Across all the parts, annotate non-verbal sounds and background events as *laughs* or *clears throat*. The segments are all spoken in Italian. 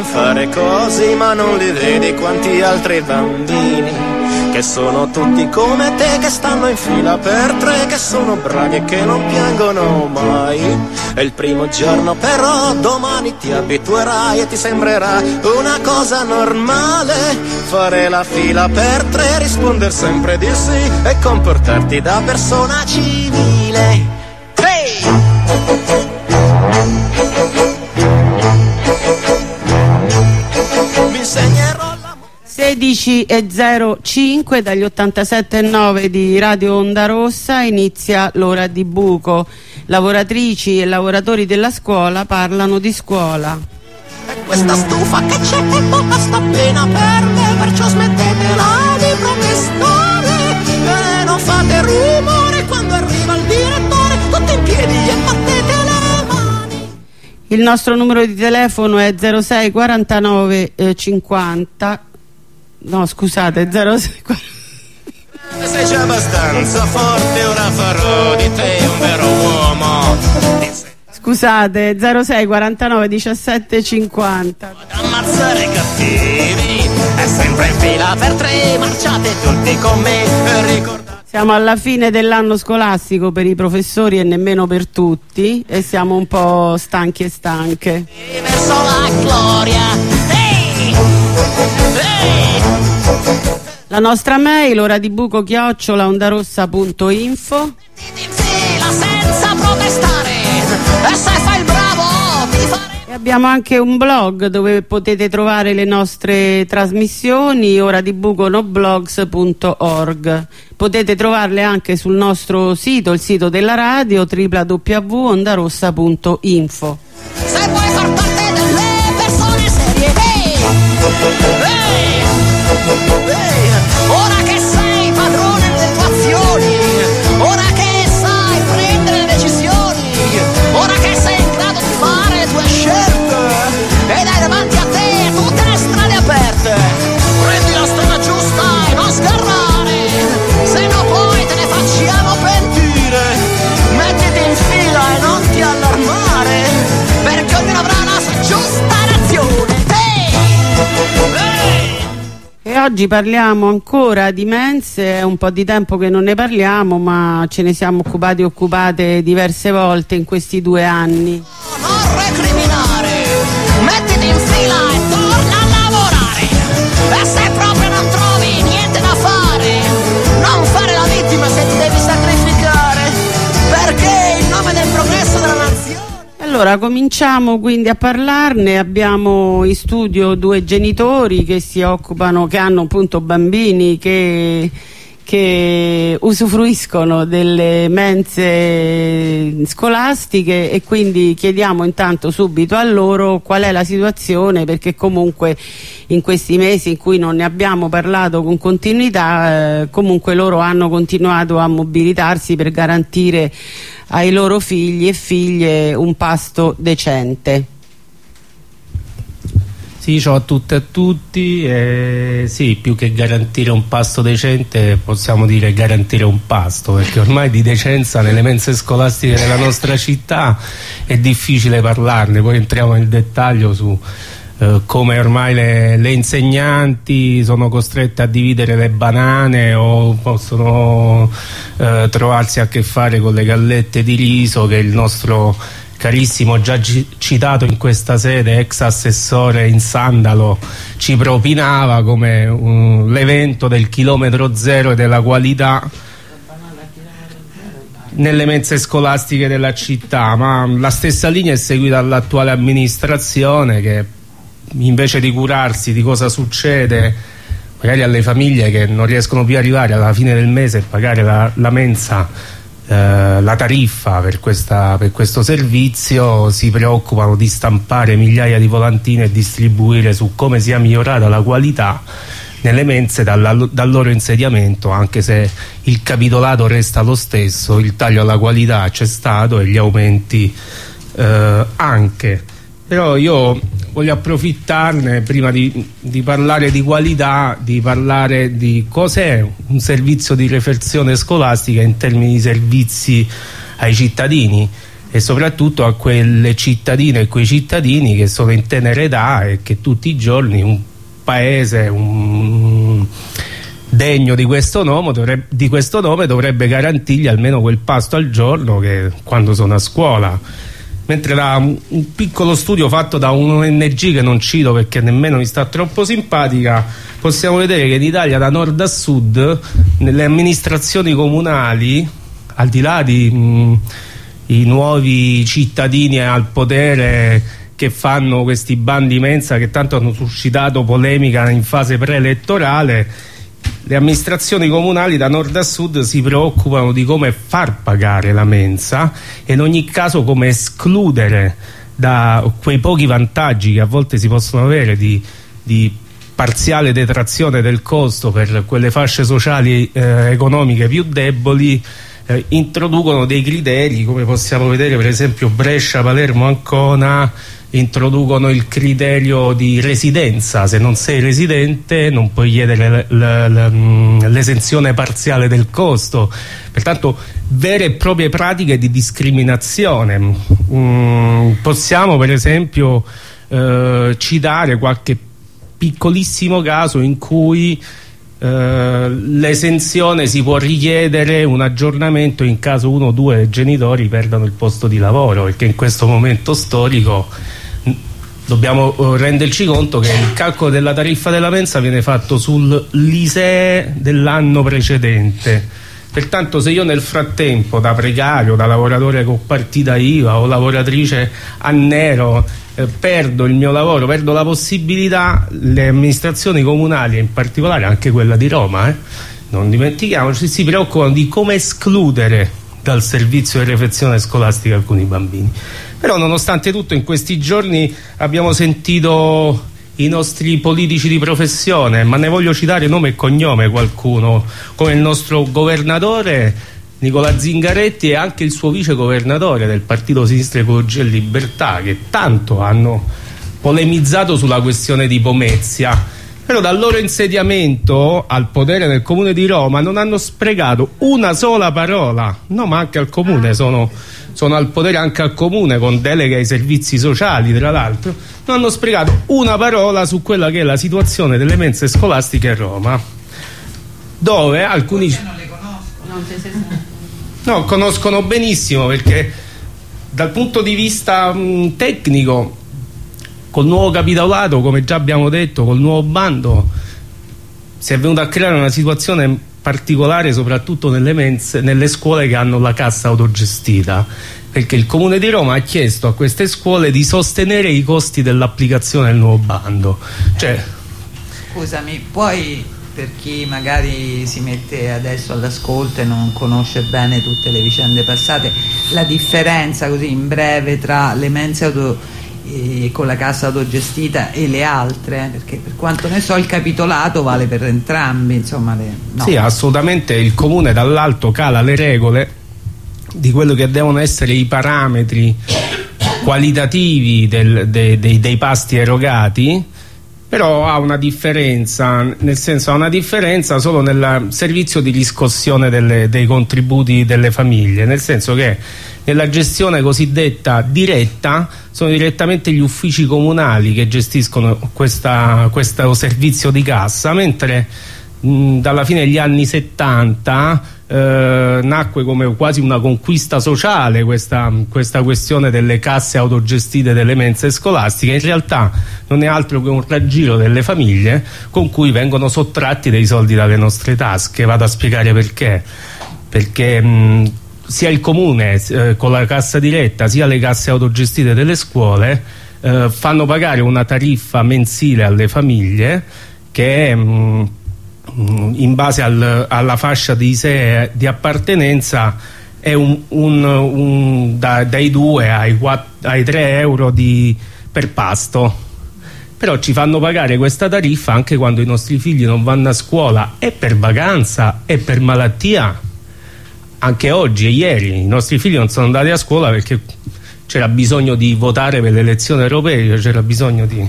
non fare così, ma non li vedi quanti altri bambini che sono tutti come te che stanno in fila per tre che sono bravi e che non piangono mai. È il primo giorno però domani ti abituerai e ti sembrerà una cosa normale fare la fila per tre rispondere sempre di sì e comportarti da persona civile 16.05 dagli 87.9 di Radio Onda Rossa inizia l'ora di buco. Lavoratrici e lavoratori della scuola parlano di scuola. E questa stufa che c'è e basta appena per me, perciò smettetela di protestare e non fate rumore quando arriva il direttore, tutti in piedi e battete le mani. Il nostro numero di telefono è 06 49 eh, 50 No, scusate, 06. Sei già abbastanza forte, ora farò di te un vero uomo. Scusate, 06 49 17 50. Ad ammazzare i cattivi, è sempre in fila per tre, marciate tutti con me e ricordate. Siamo alla fine dell'anno scolastico per i professori e nemmeno per tutti e siamo un po' stanchi e stanche. Verso la gloria. La nostra mail ora di buco chiocciola ondarossa.info e abbiamo anche un blog dove potete trovare le nostre trasmissioni ora di buco noblogs.org potete trovarle anche sul nostro sito il sito della radio www.ondarossa.info se vuoi far parte ¡Hey! ¡Hey! ¡Hora que oggi parliamo ancora di mense, è un po' di tempo che non ne parliamo, ma ce ne siamo occupati e occupate diverse volte in questi due anni. Non recriminare, mettiti in fila Allora, cominciamo quindi a parlarne. Abbiamo in studio due genitori che si occupano, che hanno appunto bambini che, che usufruiscono delle mense scolastiche e quindi chiediamo intanto subito a loro qual è la situazione perché comunque in questi mesi in cui non ne abbiamo parlato con continuità eh, comunque loro hanno continuato a mobilitarsi per garantire ai loro figli e figlie un pasto decente. Ciao a tutte e a tutti. Eh, sì, più che garantire un pasto decente possiamo dire garantire un pasto, perché ormai di decenza nelle mense scolastiche della nostra città è difficile parlarne, poi entriamo nel dettaglio su eh, come ormai le, le, insegnanti sono costrette a dividere le banane o possono eh, trovarsi a che fare con le gallette di riso che il nostro carissimo già citato in questa sede ex assessore in sandalo ci propinava come uh, l'evento del chilometro zero e della qualità nelle mense scolastiche della città ma la stessa linea è seguita dall'attuale amministrazione che invece di curarsi di cosa succede magari alle famiglie che non riescono più ad arrivare alla fine del mese e pagare la, la mensa eh, la tariffa per, questa, per, questo servizio si preoccupano di stampare migliaia di volantine e distribuire su come sia migliorata la qualità nelle mense dalla, dal loro insediamento anche se il capitolato resta lo stesso il taglio alla qualità c'è stato e gli aumenti eh, anche però io voglio approfittarne prima di, di, parlare di qualità, di parlare di cos'è un servizio di reflessione scolastica in termini di servizi ai cittadini. e soprattutto a quelle cittadine e quei cittadini che sono in tenera età e che tutti i giorni un paese un degno di questo, nome dovrebbe, di questo nome dovrebbe garantirgli almeno quel pasto al giorno che quando sono a scuola mentre da un, piccolo studio fatto da un ONG che non cito perché nemmeno mi sta troppo simpatica possiamo vedere che in Italia da nord a sud nelle amministrazioni comunali al di là di mh, i nuovi cittadini al potere che fanno questi bandi mensa che tanto hanno suscitato polemica in fase preelettorale le amministrazioni comunali da nord a sud si preoccupano di come far pagare la mensa e in ogni caso come escludere da quei pochi vantaggi che a volte si possono avere di, di parziale detrazione del costo per quelle fasce sociali eh, economiche più deboli eh, introducono dei criteri come possiamo vedere per esempio Brescia, Palermo, Ancona introducono il criterio di residenza. Se non sei residente non puoi chiedere mm, l'esenzione parziale del costo. Pertanto vere e proprie pratiche di discriminazione. Mm, possiamo per esempio eh, citare qualche piccolissimo caso in cui eh, l'esenzione si può richiedere un aggiornamento in caso uno o due genitori perdano il posto di lavoro perché in questo momento storico dobbiamo eh, renderci conto che il calcolo della tariffa della mensa viene fatto sull'ISEE dell'anno precedente pertanto se io nel frattempo da precario, da lavoratore con partita IVA o lavoratrice a nero eh, perdo il mio lavoro, perdo la possibilità le amministrazioni comunali in particolare anche quella di Roma eh, non dimentichiamoci, si preoccupano di come escludere dal servizio di refezione scolastica alcuni bambini. Però nonostante tutto in questi giorni abbiamo sentito i nostri politici di professione ma ne voglio citare nome e cognome qualcuno come il nostro governatore Nicola Zingaretti e anche il suo vice governatore del partito Sinistra Ecologia e Libertà che tanto hanno polemizzato sulla questione di Pomezia però dal loro insediamento al potere nel comune di Roma non hanno sprecato una sola parola. No ma anche al comune sono sono al potere anche al comune con delega ai servizi sociali tra l'altro. Non hanno sprecato una parola su quella che è la situazione delle mense scolastiche a Roma dove alcuni non le conosco no conoscono benissimo perché dal punto di vista mh, tecnico col nuovo capitolato come già abbiamo detto col nuovo bando si è venuta a creare una situazione particolare soprattutto nelle, mense, nelle scuole che hanno la cassa autogestita. Perché il Comune di Roma ha chiesto a queste scuole di sostenere i costi dell'applicazione del nuovo bando. Cioè, scusami poi per chi magari si mette adesso all'ascolto e non conosce bene tutte le vicende passate la differenza così in breve tra le mense autogestite con la cassa autogestita e le altre perché per quanto ne so il capitolato vale per entrambi insomma le, no. sì assolutamente il comune dall'alto cala le regole di quello che devono essere i parametri qualitativi del, de, de, dei pasti erogati però ha una differenza nel senso ha una differenza solo nel servizio di riscossione delle, dei contributi delle famiglie nel senso che nella gestione cosiddetta diretta sono direttamente gli uffici comunali che gestiscono questa, questo servizio di cassa mentre mh, dalla fine degli anni 70 eh, nacque come quasi una conquista sociale questa, questa, questione delle casse autogestite delle mense scolastiche. In realtà non è altro che un raggiro delle famiglie con cui vengono sottratti dei soldi dalle nostre tasche. Vado a spiegare perché. Perché mh, sia il comune eh, con la cassa diretta sia le casse autogestite delle scuole eh, fanno pagare una tariffa mensile alle famiglie che è mh, Mm, in base al, alla fascia di sé di appartenenza è un, un, un, da, dai 2 ai, 4, ai 3 euro di, per pasto. Però ci fanno pagare questa tariffa anche quando i nostri figli non vanno a scuola e per vacanza e per malattia anche oggi e ieri i nostri figli non sono andati a scuola perché c'era bisogno di votare per le elezioni europee c'era bisogno di,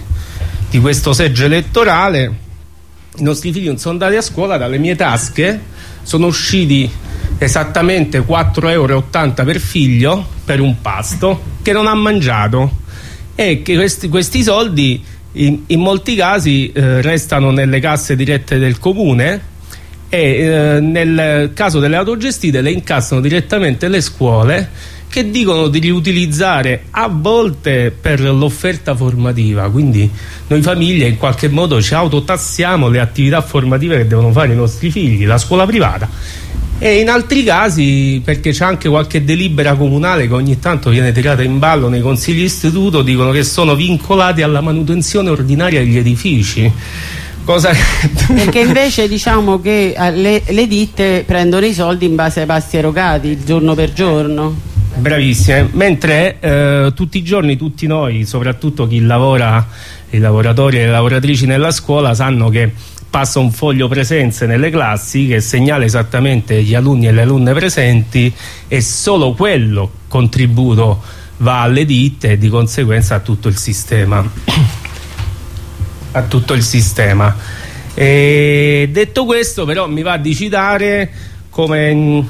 di questo seggio elettorale. I nostri figli non sono andati a scuola dalle mie tasche sono usciti esattamente 4,80 euro per figlio per un pasto che non ha mangiato. E che questi, questi soldi in, in, molti casi eh, restano nelle casse dirette del comune e eh, nel caso delle autogestite le incassano direttamente le scuole che dicono di riutilizzare a volte per l'offerta formativa. Quindi noi famiglie in qualche modo ci autotassiamo le attività formative che devono fare i nostri figli la scuola privata. E in altri casi perché c'è anche qualche delibera comunale che ogni tanto viene tirata in ballo nei consigli istituto dicono che sono vincolati alla manutenzione ordinaria degli edifici Cosa... *laughs* perché invece diciamo che eh, le, le ditte prendono i soldi in base ai pasti erogati giorno per giorno Bravissime, mentre eh, tutti i giorni tutti noi, soprattutto chi lavora, i lavoratori e le lavoratrici nella scuola, sanno che passa un foglio presenze nelle classi che segnala esattamente gli alunni e le alunne presenti e solo quello contributo va alle ditte e di conseguenza a tutto il sistema. A tutto il sistema. E detto questo però mi va di citare come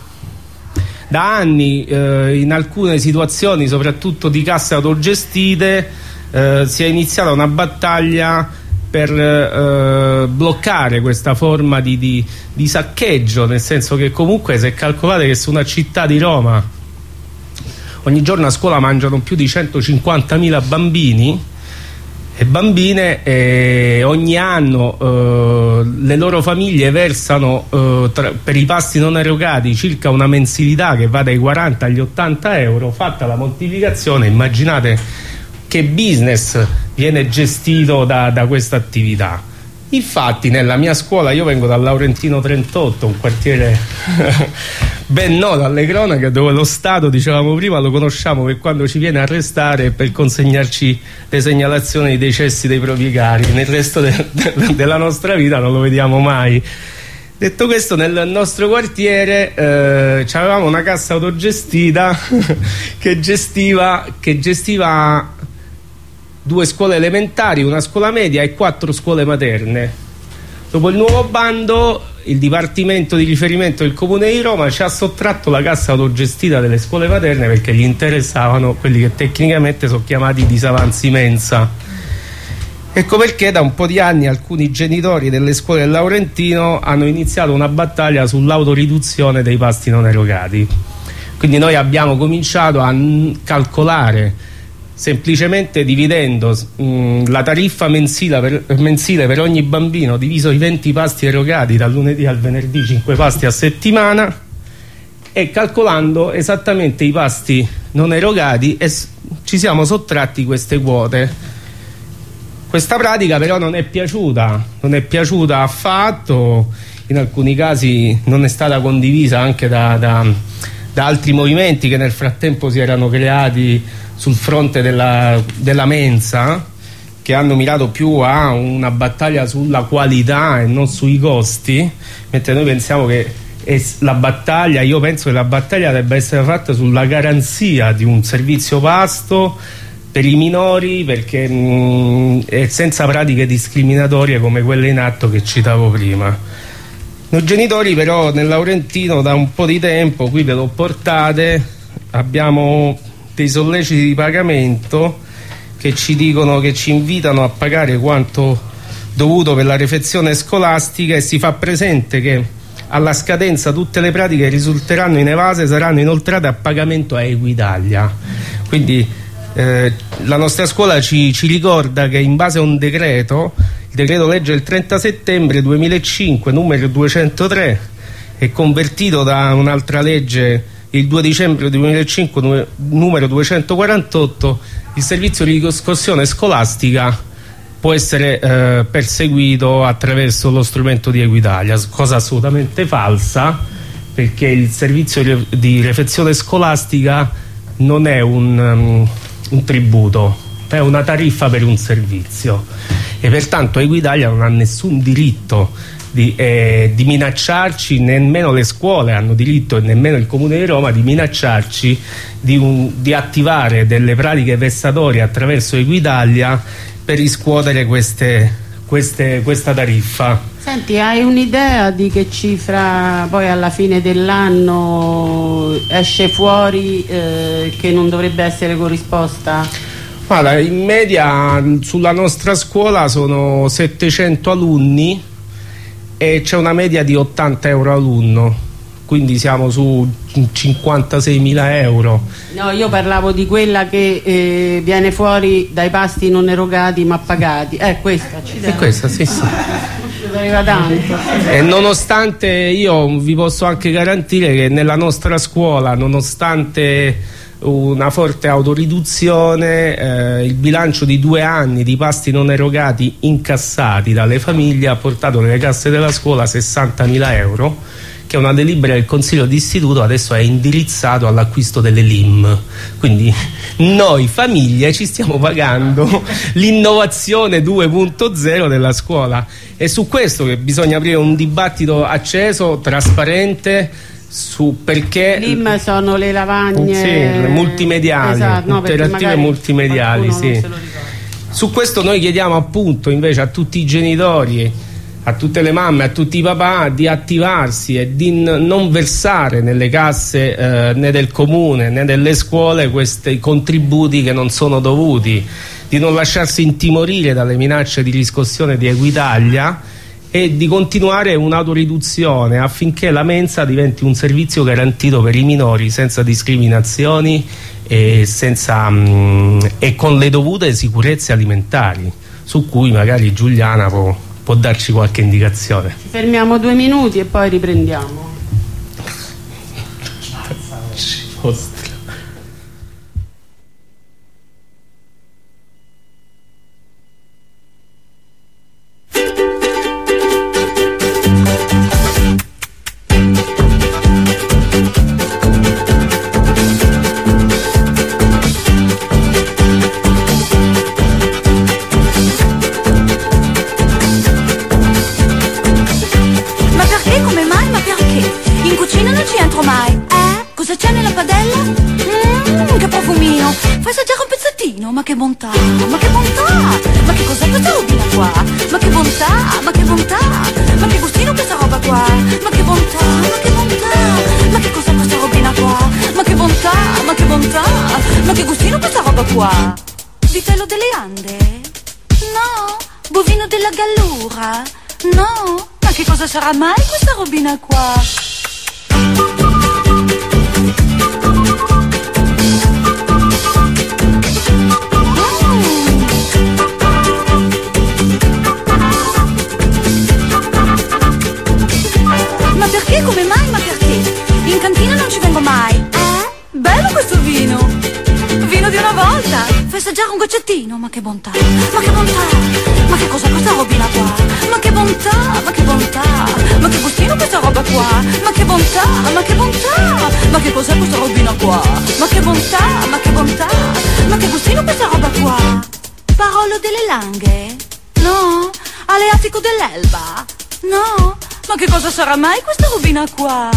da anni eh, in alcune situazioni, soprattutto di casse autogestite, eh, si è iniziata una battaglia per eh, bloccare questa forma di, di, di, saccheggio, nel senso che comunque se calcolate che su una città di Roma ogni giorno a scuola mangiano più di 150.000 bambini e bambine e ogni anno eh, le loro famiglie versano eh, tra, per i pasti non erogati circa una mensilità che va dai 40 agli 80 euro. Fatta la moltiplicazione immaginate che business viene gestito da, da questa attività Infatti nella mia scuola, io vengo dal Laurentino 38, un quartiere *laughs* ben noto alle cronache dove lo Stato, dicevamo prima, lo conosciamo per quando ci viene a arrestare per consegnarci le segnalazioni dei decessi dei proprietari. Nel resto de de della nostra vita non lo vediamo mai. Detto questo, nel nostro quartiere eh, avevamo una cassa autogestita *laughs* che gestiva, che gestiva due scuole elementari, una scuola media e quattro scuole materne. Dopo il nuovo bando, il Dipartimento di riferimento del Comune di Roma ci ha sottratto la cassa autogestita delle scuole materne perché gli interessavano quelli che tecnicamente sono chiamati disavanzi mensa. Ecco perché da un po' di anni alcuni genitori delle scuole del Laurentino hanno iniziato una battaglia sull'autoriduzione dei pasti non erogati. Quindi noi abbiamo cominciato a calcolare semplicemente dividendo mh, mm, la tariffa mensile per, mensile per, ogni bambino diviso i 20 pasti erogati dal lunedì al venerdì 5 pasti a settimana e calcolando esattamente i pasti non erogati e ci siamo sottratti queste quote. Questa pratica però non è piaciuta non è piaciuta affatto in alcuni casi non è stata condivisa anche da, da, da altri movimenti che nel frattempo si erano creati sul fronte della, della mensa che hanno mirato più a una battaglia sulla qualità e non sui costi mentre noi pensiamo che la battaglia, io penso che la battaglia debba essere fatta sulla garanzia di un servizio vasto per i minori perché mh, senza pratiche discriminatorie come quelle in atto che citavo prima. Noi genitori però nel Laurentino da un po' di tempo qui ve lo portate abbiamo dei solleciti di pagamento che ci dicono che ci invitano a pagare quanto dovuto per la refezione scolastica e si fa presente che alla scadenza tutte le pratiche risulteranno inevase saranno inoltrate a pagamento a Equitalia. Quindi eh, la nostra scuola ci, ci, ricorda che in base a un decreto il decreto legge del 30 settembre 2005 numero 203 è convertito da un'altra legge il 2 dicembre 2005 numero 248 il servizio di riscossione scolastica può essere eh, perseguito attraverso lo strumento di Equitalia cosa assolutamente falsa perché il servizio di refezione scolastica non è un, um, un tributo è una tariffa per un servizio. E pertanto Equitalia non ha nessun diritto di, eh, di, minacciarci, nemmeno le scuole hanno diritto e nemmeno il Comune di Roma di minacciarci di, un, di attivare delle pratiche vessatorie attraverso Equitalia per riscuotere queste, queste, questa tariffa. Senti, hai un'idea di che cifra poi alla fine dell'anno esce fuori eh, che non dovrebbe essere corrisposta? Guarda, in media sulla nostra scuola sono 700 alunni e c'è una media di 80 euro alunno, quindi siamo su 56 mila euro. No, io parlavo di quella che eh, viene fuori dai pasti non erogati ma pagati. Eh, questa, ci È questa, sì, sì. E nonostante io vi posso anche garantire che nella nostra scuola, nonostante una forte autoriduzione, eh, il bilancio di due anni di pasti non erogati incassati dalle famiglie ha portato nelle casse della scuola 60.000 euro che una delibera del Consiglio d'Istituto adesso è indirizzato all'acquisto delle LIM quindi noi famiglie ci stiamo pagando *laughs* l'innovazione 2.0 della scuola. È su questo che bisogna aprire un dibattito acceso, trasparente su perché L'IM sono le lavagne sì, multimediali, esatto, no, interattive multimediali sì. su questo noi chiediamo appunto invece a tutti i genitori a tutte le mamme, a tutti i papà di attivarsi e di non versare nelle casse eh, né del comune né delle scuole questi contributi che non sono dovuti di non lasciarsi intimorire dalle minacce di riscossione di Equitalia e di continuare un'autoriduzione affinché la mensa diventi un servizio garantito per i minori senza discriminazioni e, senza, mh, e con le dovute sicurezze alimentari su cui magari Giuliana può, può darci qualche indicazione. Ci fermiamo due minuti e poi riprendiamo. Ma Ma che bontà, ma che bontà. Ma che cos'è questa robina qua? Ma che bontà, ma che bontà. Ma che gustino questa roba qua? Ma che bontà, ma che bontà. Ma che cos'è questa robina qua? Ma che bontà, ma che bontà. Ma che gustino questa roba qua? Vitello delle Ande? No. Bovino della Gallura? No. Ma che cosa sarà mai questa robina qua? Assaggiare un goccettino, ma che bontà! Ma che bontà! Ma che cos'è questa robina qua? Ma che bontà! Ma che bontà! Ma che gustino questa roba qua? Ma che bontà! Ma che bontà! Ma che cos'è questa robina qua? Ma che bontà! Ma che bontà! Ma che gustino questa roba qua? Parolo delle langhe? No? Aleatico dell'Elba? No? Ma che cosa sarà mai questa robina qua?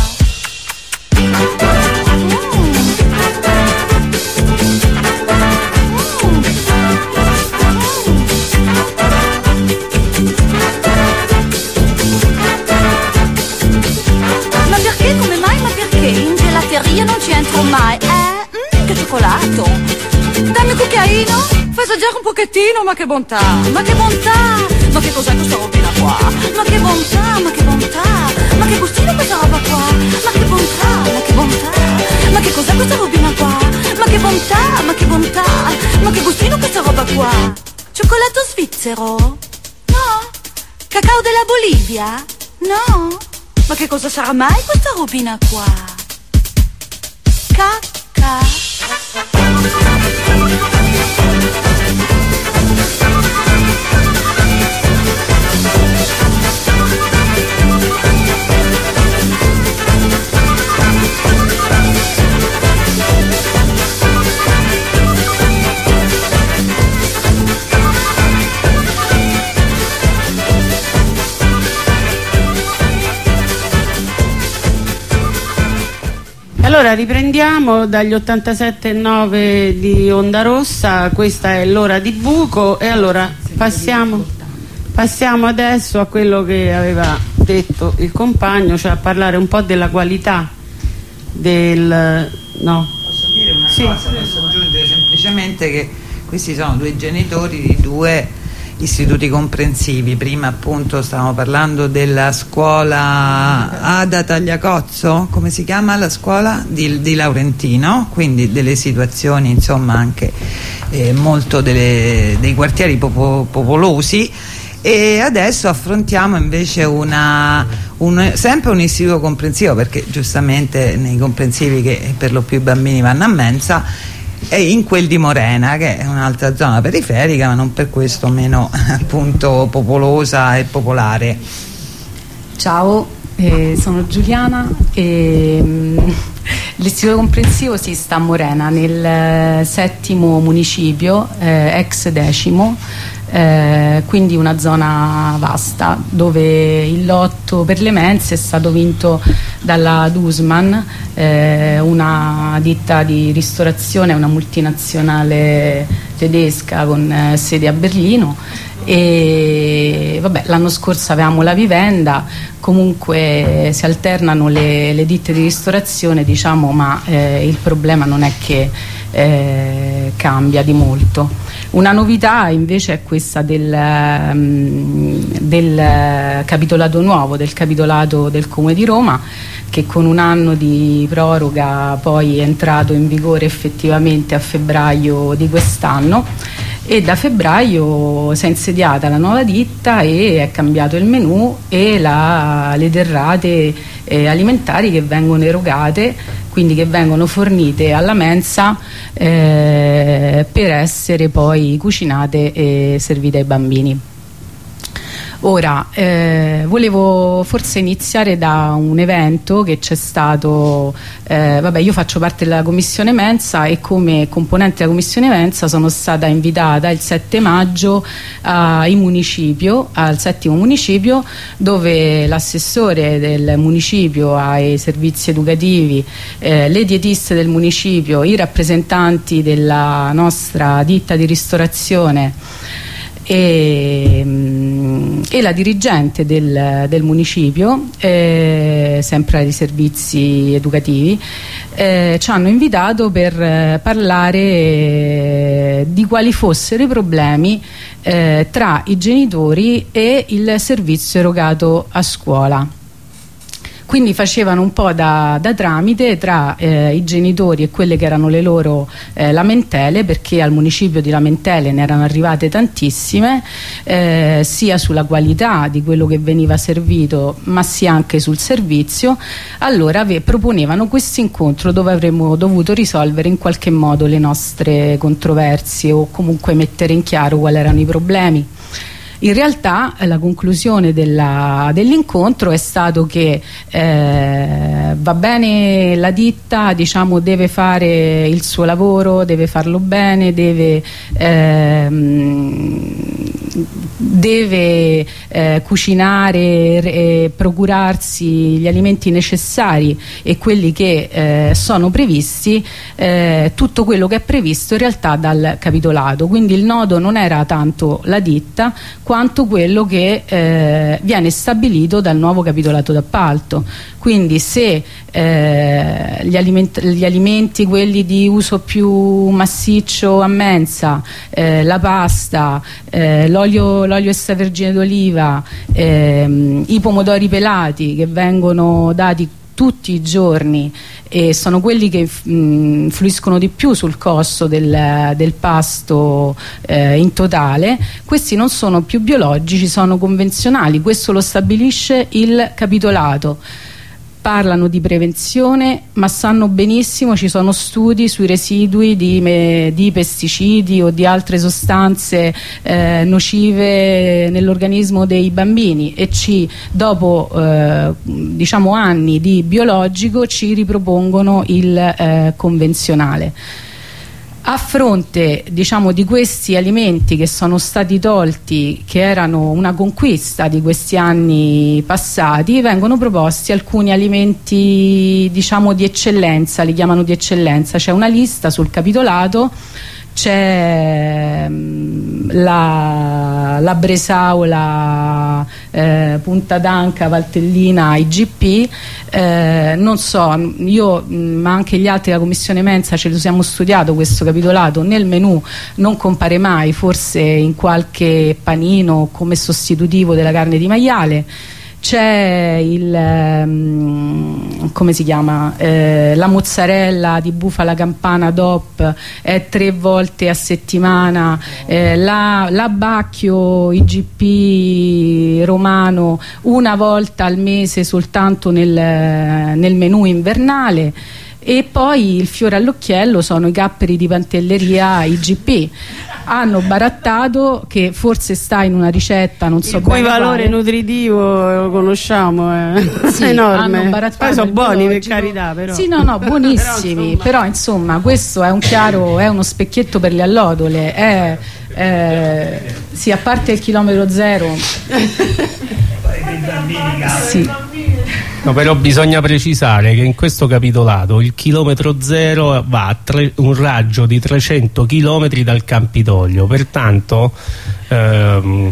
Gelateria non ci entro mai. Eh? Mm, che cioccolato! Dammi un cucchiaino, fai assaggiare un pochettino, ma che bontà! Ma che bontà! Ma che cos'è questa robina qua? Ma che bontà, ma che bontà! Ma che gustino questa roba qua? Ma che bontà, ma che bontà! Ma che cos'è questa robina qua? Ma che bontà, ma che bontà! Ma che gustino questa roba qua? Cioccolato svizzero? No? Cacao della Bolivia? No? Ma che cosa sarà mai questa robina qua? 카카 Allora riprendiamo dagli 87,9 di Onda Rossa, questa è l'ora di buco e allora passiamo. Passiamo adesso a quello che aveva detto il compagno, cioè a parlare un po' della qualità del... no. Posso dire una Sì. cosa? Posso aggiungere semplicemente che questi sono due genitori di due istituti comprensivi. Prima appunto stavamo parlando della scuola Ada Tagliacozzo, come si chiama la scuola? Di, di Laurentino, quindi delle situazioni insomma anche eh, molto delle- dei quartieri popo- popolosi e adesso affrontiamo invece una, un- sempre un istituto comprensivo perché giustamente nei comprensivi che per lo più i bambini vanno a mensa è in quel di Morena che è un'altra zona periferica ma non per questo meno *laughs* appunto popolosa e popolare. Ciao, eh, sono Giuliana e mm, l'istituto comprensivo si sta a Morena nel eh, settimo municipio, eh, ex decimo, eh, quindi una zona vasta dove il lotto per le mense è stato vinto dalla Dusman, eh, una ditta di ristorazione, una multinazionale tedesca con eh, sede a Berlino e l'anno scorso avevamo la vivenda, comunque si alternano le, le ditte di ristorazione, diciamo, ma eh, il problema non è che eh, cambia di molto. Una novità invece è questa del, mm, del capitolato nuovo, del capitolato del Comune di Roma, che con un anno di proroga poi è entrato in vigore effettivamente a febbraio di quest'anno e da febbraio si è insediata la nuova ditta e è cambiato il menù e la- le derrate eh, alimentari che vengono erogate, quindi che vengono fornite alla mensa eh, per essere poi cucinate e servite ai bambini. Ora, eh, volevo forse iniziare da un evento che c'è stato, eh, vabbè io faccio parte della commissione Mensa e come componente della commissione Mensa sono stata invitata il 7 maggio in municipio, al settimo municipio dove l'assessore del municipio ai servizi educativi, eh, le dietiste del municipio, i rappresentanti della nostra ditta di ristorazione e, mm, e la dirigente del, del municipio, eh, sempre ai servizi educativi, eh, ci hanno invitato per eh, parlare eh, di quali fossero i problemi eh, tra i genitori e il servizio erogato a scuola. Quindi facevano un po' da, da tramite tra eh, i genitori e quelle che erano le loro eh, lamentele, perché al municipio di lamentele ne erano arrivate tantissime, eh, sia sulla qualità di quello che veniva servito, ma sia anche sul servizio. Allora proponevano questo incontro dove avremmo dovuto risolvere in qualche modo le nostre controversie o comunque mettere in chiaro quali erano i problemi. In realtà eh, la conclusione dell'incontro è stato che eh, va bene la ditta, diciamo, deve fare il suo lavoro, deve farlo bene, deve, ehm, deve eh, cucinare e procurarsi gli alimenti necessari e quelli che eh, sono previsti, eh, tutto quello che è previsto in realtà dal capitolato. Quindi il nodo non era tanto la ditta quanto quello che eh, viene stabilito dal nuovo capitolato d'appalto. Quindi se eh, gli, aliment- gli alimenti, quelli di uso più massiccio a mensa, eh, la pasta, eh, l'olio, l'olio extravergine d'oliva, ehm, i pomodori pelati che vengono dati tutti i giorni e sono quelli che influiscono di più sul costo del, del pasto eh, in totale, questi non sono più biologici, sono convenzionali, questo lo stabilisce il capitolato parlano di prevenzione ma sanno benissimo ci sono studi sui residui di, me- di pesticidi o di altre sostanze eh, nocive nell'organismo dei bambini e ci dopo eh, diciamo anni di biologico ci ripropongono il eh, convenzionale a fronte diciamo, di questi alimenti che sono stati tolti, che erano una conquista di questi anni passati, vengono proposti alcuni alimenti diciamo, di eccellenza, li chiamano di eccellenza, c'è una lista sul capitolato c'è mm, la, la Bresaola eh, Punta d'Anca Valtellina IGP eh, non so io mm, ma anche gli altri della commissione mensa ce lo siamo studiato questo capitolato nel menù non compare mai forse in qualche panino come sostitutivo della carne di maiale c'è chiama? Eh, la mozzarella di bufala campana DOP è tre volte a settimana. Eh, la, l'abbacchio IGP romano una volta al mese soltanto nel, nel menù invernale e poi il fiore all'occhiello sono i capperi di pantelleria IGP hanno barattato che forse sta in una ricetta non so il cui valore quale. nutritivo lo conosciamo *laughs* è sì, enorme. poi sono buoni per carità però. Sì no no *laughs* buonissimi. però, insomma... però, insomma... questo è un chiaro è uno specchietto per le allodole. È eh, sì a parte il chilometro zero. *laughs* Sì No, però bisogna precisare che in questo capitolato il chilometro zero va a tre, un raggio di 300 km dal Campidoglio, pertanto ehm,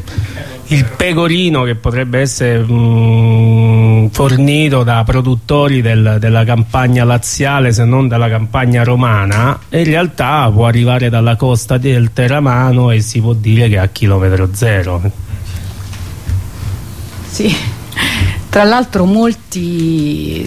il pecorino che potrebbe essere mh, mm, fornito da produttori del, della campagna laziale se non dalla campagna romana in realtà può arrivare dalla costa del Teramano e si può dire che è a chilometro zero. Sì tra l'altro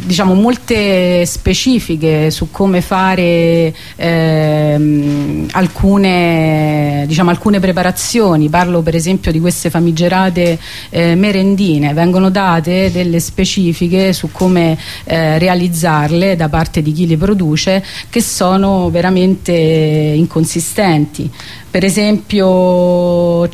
diciamo, molte specifiche su come fare ehm, alcune, diciamo, alcune, preparazioni. Parlo per esempio di queste famigerate eh, merendine. Vengono date delle specifiche su come eh, realizzarle da parte di chi le produce che sono veramente inconsistenti. Per esempio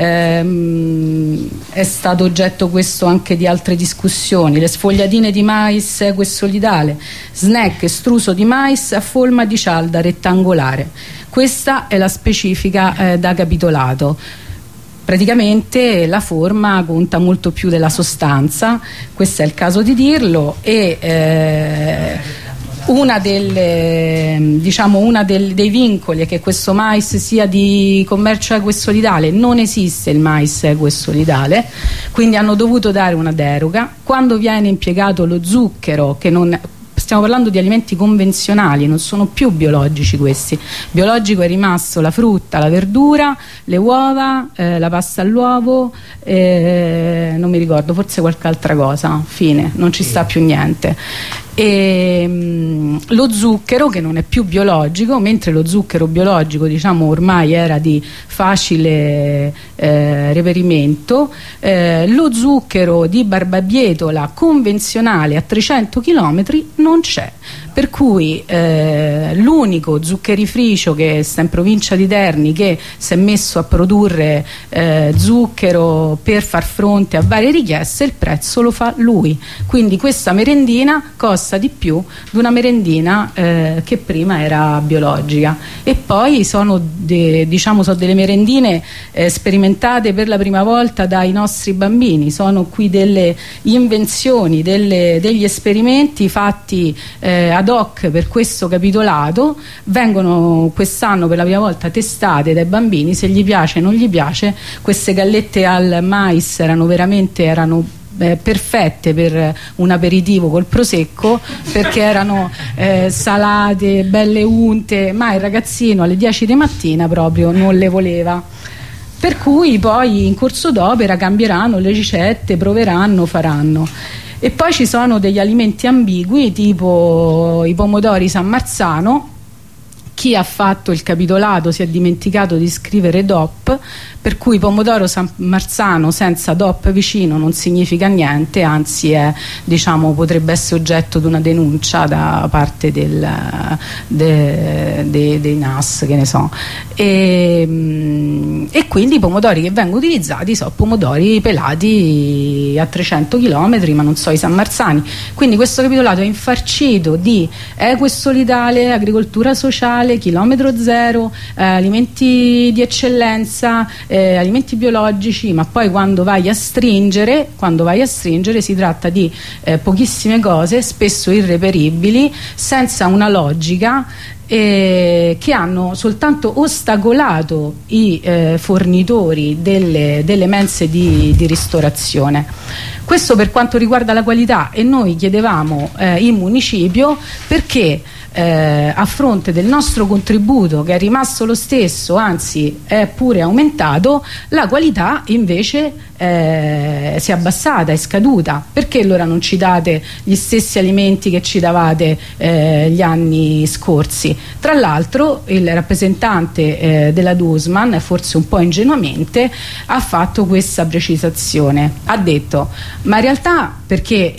ehm, è stato oggetto questo anche di altre discussioni. Le sfogliatine di mais eque solidale snack estruso di mais a forma di cialda rettangolare. Questa è la specifica eh, da capitolato. Praticamente la forma conta molto più della sostanza questo è il caso di dirlo e eh, una delle, diciamo, una del, dei vincoli è che questo mais sia di commercio equo e solidale. Non esiste il mais equo e solidale quindi hanno dovuto dare una deroga. Quando viene impiegato lo zucchero che non stiamo parlando di alimenti convenzionali, non sono più biologici questi. Biologico è rimasto la frutta, la verdura, le uova, eh, la pasta all'uovo, eh, non mi ricordo, forse qualche altra cosa, fine, non ci sta più niente e mh, lo zucchero che non è più biologico mentre lo zucchero biologico diciamo ormai era di facile eh, reperimento eh, lo zucchero di barbabietola convenzionale a 300 km non c'è. Per cui eh, l'unico zuccherifricio che sta in provincia di Terni che si è messo a produrre eh, zucchero per far fronte a varie richieste il prezzo lo fa lui. Quindi questa merendina costa di più di una merendina eh, che prima era biologica. E poi sono, de, diciamo, sono delle merendine eh, sperimentate per la prima volta dai nostri bambini. Sono qui delle invenzioni delle, degli esperimenti fatti eh, ad hoc per questo capitolato. Vengono quest'anno per la prima volta testate dai bambini. Se gli piace o non gli piace. Queste gallette al mais erano veramente erano eh, perfette per un aperitivo col prosecco perché erano eh, salate, belle unte ma il ragazzino alle 10 di mattina proprio non le voleva. Per cui poi in corso d'opera cambieranno le ricette, proveranno, faranno. E poi ci sono degli alimenti ambigui tipo i pomodori San Marzano. Chi ha fatto il capitolato si è dimenticato di scrivere DOP per cui pomodoro San Marzano senza DOP vicino non significa niente anzi è, diciamo, potrebbe essere oggetto di una denuncia da parte del, de, de, dei NAS che ne so. E, mm, e, quindi i pomodori che vengono utilizzati sono pomodori pelati a 300 km ma non so i San Marzani quindi questo capitolato è infarcito di equo solidale, agricoltura sociale chilometro zero, eh, alimenti di eccellenza eh, alimenti biologici ma poi quando vai a stringere vai a stringere si tratta di eh, pochissime cose spesso irreperibili senza una logica eh, che hanno soltanto ostacolato i eh, fornitori delle, delle mense di, di, ristorazione. Questo per quanto riguarda la qualità e noi chiedevamo eh, in municipio perché eh, a fronte del nostro contributo che è rimasto lo stesso, anzi è pure aumentato, la qualità invece eh, si è abbassata, è scaduta. Perché allora non ci date gli stessi alimenti che ci davate eh, gli anni scorsi? Tra l'altro il rappresentante eh, della Dusman, forse un po' ingenuamente, ha fatto questa precisazione. Ha detto, ma in realtà perché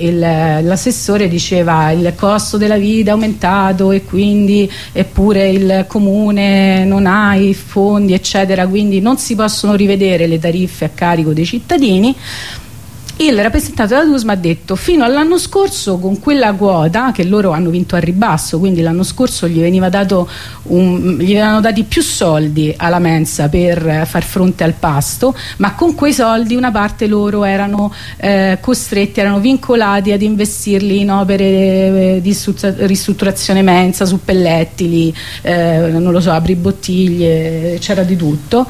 l'assessore diceva il costo della vita è aumentato e quindi eppure il comune non ha i fondi eccetera, quindi non si possono rivedere le tariffe a carico dei cittadini cittadini il rappresentante della TUSM ha detto fino all'anno scorso con quella quota che loro hanno vinto a ribasso quindi l'anno scorso gli, un, gli avevano dati più soldi alla mensa per far fronte al pasto ma con quei soldi una parte loro erano eh, costretti, erano vincolati ad investirli in opere eh, di ristrutturazione mensa, su pellettili eh, non lo so, apri bottiglie c'era di tutto.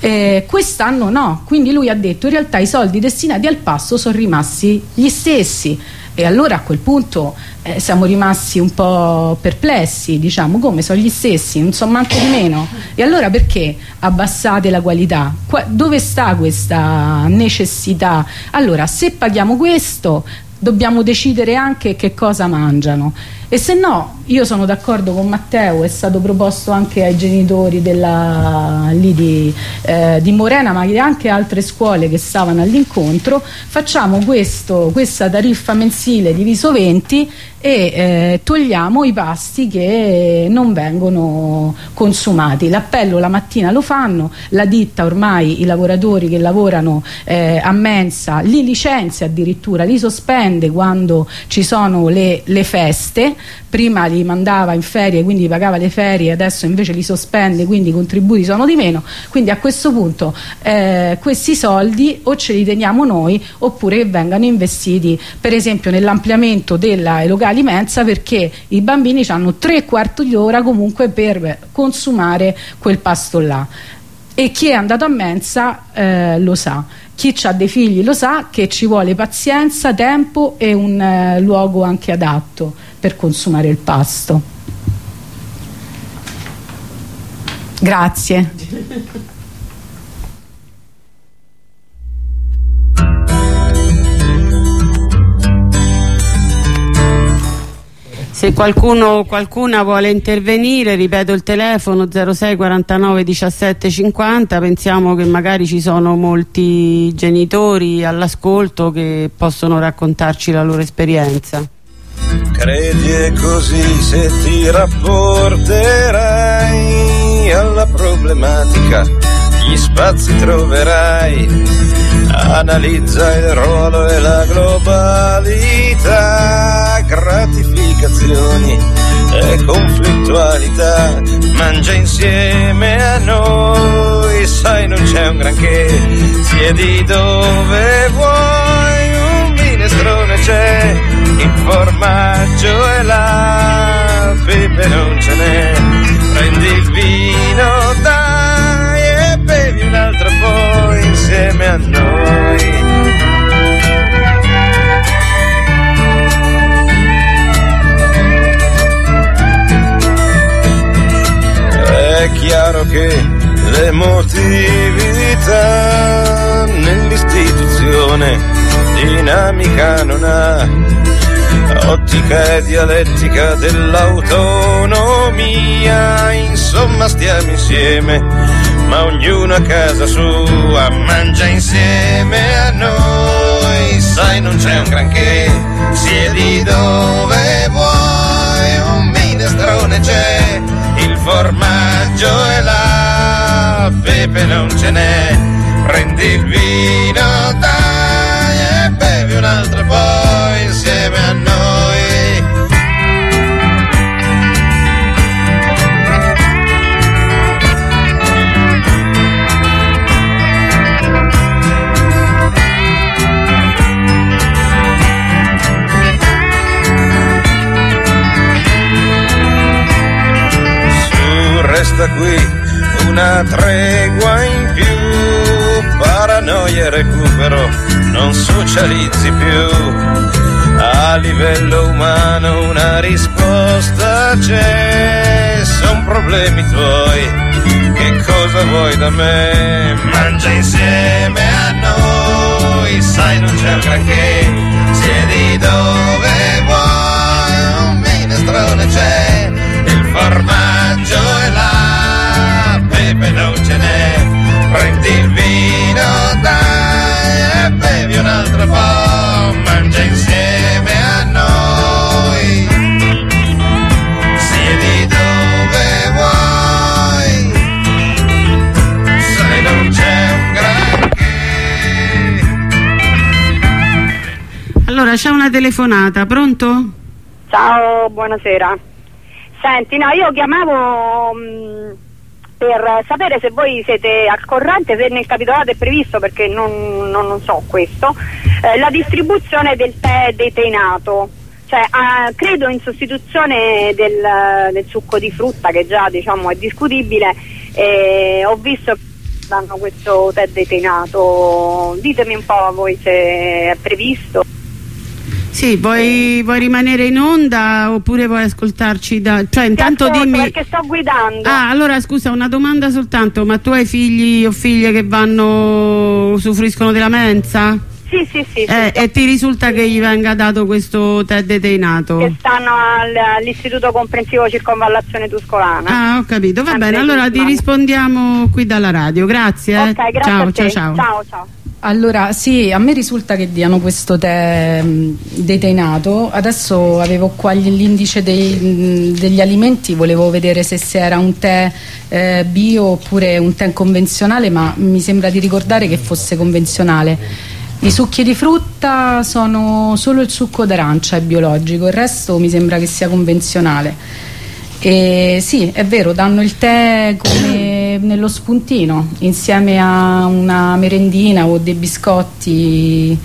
Eh, quest'anno no, quindi lui ha detto in realtà i soldi destinati al pasto passo sono rimasti gli stessi e allora a quel punto eh, siamo rimasti un po' perplessi, diciamo come sono gli stessi, non so manco di meno e allora perché abbassate la qualità? Qua, dove sta questa necessità? Allora se paghiamo questo dobbiamo decidere anche che cosa mangiano e se no io sono d'accordo con Matteo è stato proposto anche ai genitori della, di, eh, di, Morena ma anche altre scuole che stavano all'incontro facciamo questo, questa tariffa mensile diviso 20 e eh, togliamo i pasti che non vengono consumati. L'appello la mattina lo fanno la ditta ormai i lavoratori che lavorano eh, a mensa li licenzia addirittura li sospende quando ci sono le, le feste. Prima li mandava in ferie quindi pagava le ferie adesso invece li sospende quindi i contributi sono di meno. Quindi a questo punto eh, questi soldi o ce li teniamo noi oppure che vengano investiti per esempio nell'ampliamento della locali mensa perché i bambini hanno tre quarti d'ora comunque per consumare quel pasto là e chi è andato a mensa eh, lo sa chi ha dei figli lo sa che ci vuole pazienza, tempo e un eh, luogo anche adatto per consumare il pasto. Grazie. *laughs* Se qualcuno qualcuna vuole intervenire, ripeto il telefono 06 49 17 50, pensiamo che magari ci sono molti genitori all'ascolto che possono raccontarci la loro esperienza. Credi è così se ti rapporterai alla problematica, gli spazi troverai analizza il ruolo e la globalità, gratificazioni e conflittualità, mangia insieme a noi, sai non c'è un granché, siedi dove vuoi, un minestrone c'è, il formaggio e la pepe non ce n'è, prendi il vino, dai insieme a noi. È chiaro che l'emotività nell'istituzione dinamica non ha ottica e dialettica dell'autonomia, insomma stiamo insieme, ma ognuno a casa sua mangia insieme a noi, sai non c'è un granché, siedi dove vuoi, un minestrone c'è, il formaggio e la pepe non ce n'è, prendi il vino, dai e bevi un altro poi insieme a noi. Da qui una tregua in più, paranoia e recupero, non socializzi più. A livello umano una risposta c'è, son problemi tuoi, che cosa vuoi da me? Mangia insieme a noi, sai non c'è granché, siedi dove vuoi, un minestrone c'è, formaggio è là, pepe non ce n'è, prendi il vino dai e bevi un altro po', mangia insieme a noi, siedi dove vuoi, sai non c'è un granché. Allora c'è una telefonata, pronto? Ciao, buonasera. Senti, no, io chiamavo mh, per sapere se voi siete al corrente, se nel capitolato è previsto, perché non, non- non so questo, eh, la distribuzione del tè deteinato. Cioè, ah, credo in sostituzione del, del succo di frutta, che già diciamo è discutibile, e ho visto che danno questo tè deteinato. Ditemi un po' voi se è previsto. Sì, vuoi, vuoi rimanere in onda oppure vuoi ascoltarci da... Cioè intanto ascolto dimmi... Perché sto guidando. Ah, allora scusa, una domanda soltanto, ma tu hai figli o figlie che vanno, usufruiscono della mensa? Sì, sì, sì. Eh, sì. e ti risulta che gli venga dato questo tè deteinato? che stanno al- all'istituto comprensivo circonvallazione tuscolana. Ah, ho capito, va Sempre bene, allora ti rispondiamo qui dalla radio, grazie. eh. Ok, grazie ciao, ciao, ciao. ciao, ciao. Allora, sì, a me risulta che diano questo tè mh, deteinato. Adesso avevo qua l'indice mh, degli alimenti, volevo vedere se, se era un tè eh, bio oppure un tè convenzionale, ma mi sembra di ricordare che fosse convenzionale. I succhi di frutta sono solo il succo d'arancia, è biologico, il resto mi sembra che sia convenzionale. E sì, è vero, danno il tè come nello spuntino, insieme a una merendina o dei biscotti.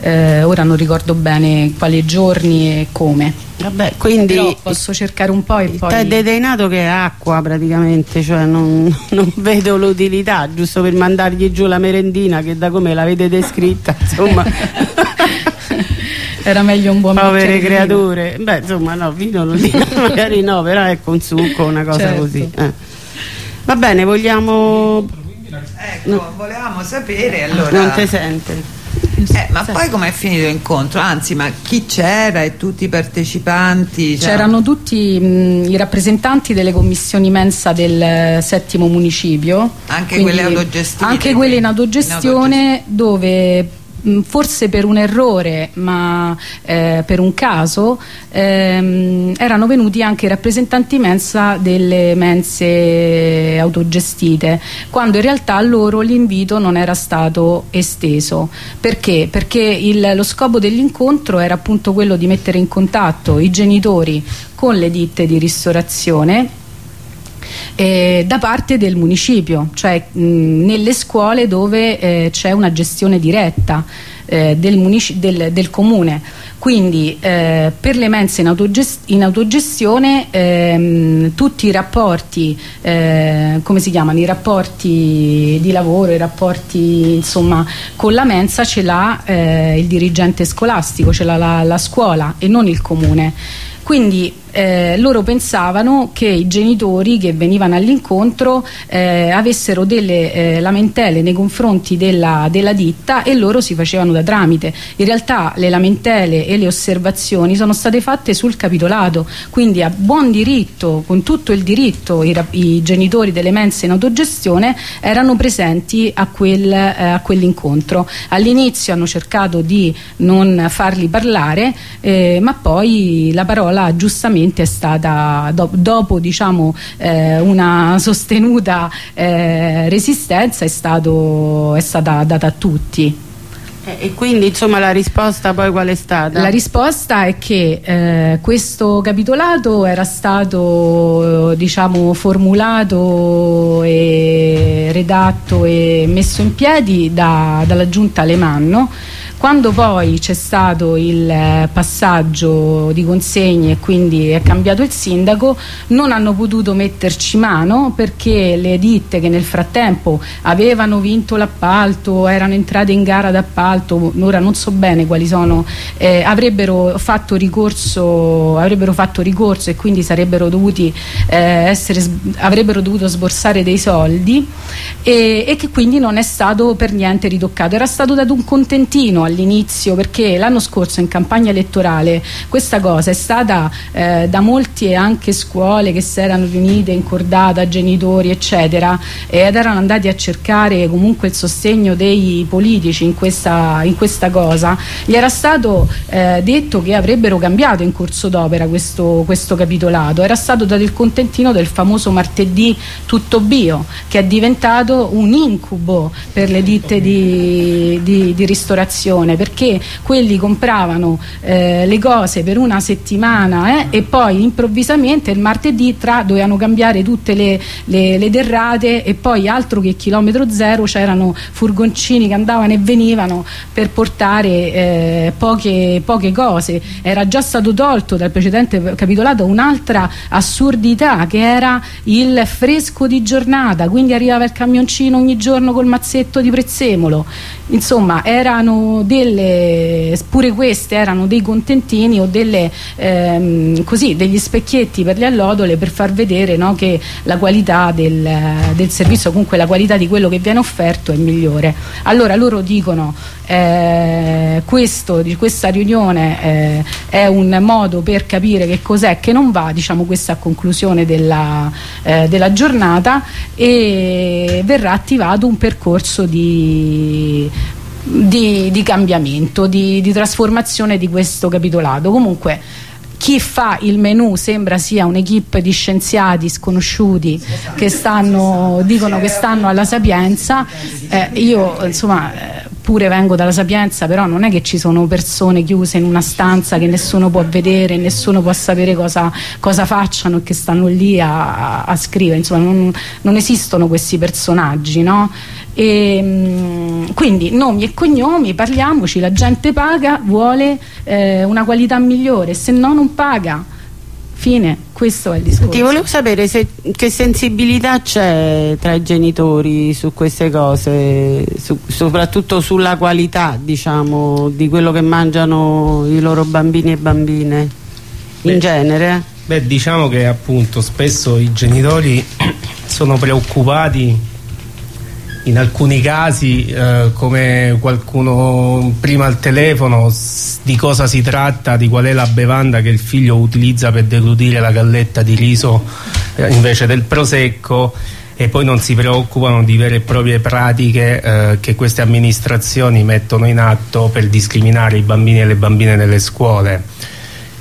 eh, ora non ricordo bene quali giorni e come. Vabbè, quindi Però posso cercare un po' e il poi. tè deteinato che è acqua praticamente, cioè non, *laughs* non vedo l'utilità, giusto per mandargli giù la merendina che da come l'avete descritta, insomma, *laughs* Era meglio un buon povere creature. Beh, insomma, no, vino lo *laughs* dico, magari no, però ecco un succo, una cosa Certo. così. eh. Va bene, vogliamo... Ecco, volevamo sapere allora. Non ti sente. Eh, ma poi com'è finito l'incontro? Anzi, ma chi c'era e tutti i partecipanti? Cioè, C'erano tutti mh, i rappresentanti delle commissioni mensa del eh, settimo municipio. Anche quelle autogestite, Anche quelle in in autogestione dove forse per un errore, ma eh, per un caso, ehm, erano venuti anche i rappresentanti mensa delle mense autogestite, quando in realtà a loro l'invito non era stato esteso. Perché? Perché il- lo scopo dell'incontro era appunto quello di mettere in contatto i genitori con le ditte di ristorazione eh, da parte del municipio, cioè mh, nelle scuole dove eh, c'è una gestione diretta eh, del, del- del comune. Quindi eh, per le mense in, autoges- in autogestione ehm, tutti i rapporti, eh, come si chiamano, i rapporti di lavoro, i rapporti insomma con la mensa ce l'ha eh, il dirigente scolastico, ce l'ha la- la scuola e non il comune. Quindi eh, loro pensavano che i genitori che venivano all'incontro eh, avessero delle eh, lamentele nei confronti della, della ditta e loro si facevano da tramite. In realtà le lamentele e le osservazioni sono state fatte sul capitolato, quindi a buon diritto, con tutto il diritto, i, i genitori delle mense in autogestione erano presenti a, quel, eh, a quell'incontro. All'inizio hanno cercato di non farli parlare, eh, ma poi la parola giustamente è stata, do- dopo diciamo, eh, una sostenuta eh, resistenza, è, stato- è stata data a tutti. Eh, E quindi insomma la risposta poi qual è stata? La risposta è che eh, questo capitolato era stato diciamo, formulato e redatto e messo in piedi da- dalla giunta Alemanno Quando poi c'è stato il eh, passaggio di consegne e quindi è cambiato il sindaco, non hanno potuto metterci mano perché le ditte che nel frattempo avevano vinto l'appalto, erano entrate in gara d'appalto, ora non so bene quali sono, eh, avrebbero, fatto ricorso, avrebbero fatto ricorso e quindi sarebbero dovuti eh, essere, avrebbero dovuto sborsare dei soldi e, e che quindi non è stato per niente ritoccato. Era stato dato un contentino all'inizio perché l'anno scorso in campagna elettorale questa cosa è stata eh, da molte anche scuole che si erano riunite in cordata, genitori eccetera ed erano andati a cercare comunque il sostegno dei politici in questa, in questa cosa, gli era stato eh, detto che avrebbero cambiato in corso d'opera questo, questo capitolato, era stato dato il contentino del famoso martedì tutto bio che è diventato un incubo per le ditte di, di, di ristorazione perché quelli compravano eh, le cose per una settimana eh, e poi improvvisamente il martedì tra dovevano cambiare tutte le, le, le derrate e poi altro che chilometro zero c'erano furgoncini che andavano e venivano per portare eh, poche, poche cose. Era già stato tolto dal precedente capitolato un'altra assurdità che era il fresco di giornata quindi arrivava il camioncino ogni giorno col mazzetto di prezzemolo insomma erano delle pure queste erano dei contentini o delle, ehm, così, degli specchietti per le allodole per far vedere no, che la qualità del, del servizio comunque la qualità di quello che viene offerto è migliore. Allora loro dicono eh, questo, di questa riunione eh, è un modo per capire che cos'è che non va, diciamo questa a conclusione della, eh, della giornata e verrà attivato un percorso di di, di, cambiamento, di, di, trasformazione di questo capitolato. Comunque chi fa il menù sembra sia un'equipe di scienziati sconosciuti che stanno, dicono che stanno alla Sapienza. Eh, io insomma pure vengo dalla Sapienza, però non è che ci sono persone chiuse in una stanza che nessuno può vedere, nessuno può sapere cosa, cosa facciano e che stanno lì a, a, a scrivere, insomma non, non, esistono questi personaggi, no? E, mh, quindi nomi e cognomi, parliamoci, la gente paga, vuole eh, una qualità migliore, se no non paga Fine, questo è il discorso. Ti volevo sapere se, che sensibilità c'è tra i genitori su queste cose, su, soprattutto sulla qualità diciamo, di quello che mangiano i loro bambini e bambine, in beh, genere. Beh, diciamo che appunto spesso i genitori *clears throat* sono preoccupati in alcuni casi eh, come qualcuno prima al telefono di cosa si tratta, di qual è la bevanda che il figlio utilizza per deglutire la galletta di riso eh, invece del prosecco e poi non si preoccupano di vere e proprie pratiche eh, che queste amministrazioni mettono in atto per discriminare i bambini e le bambine nelle scuole.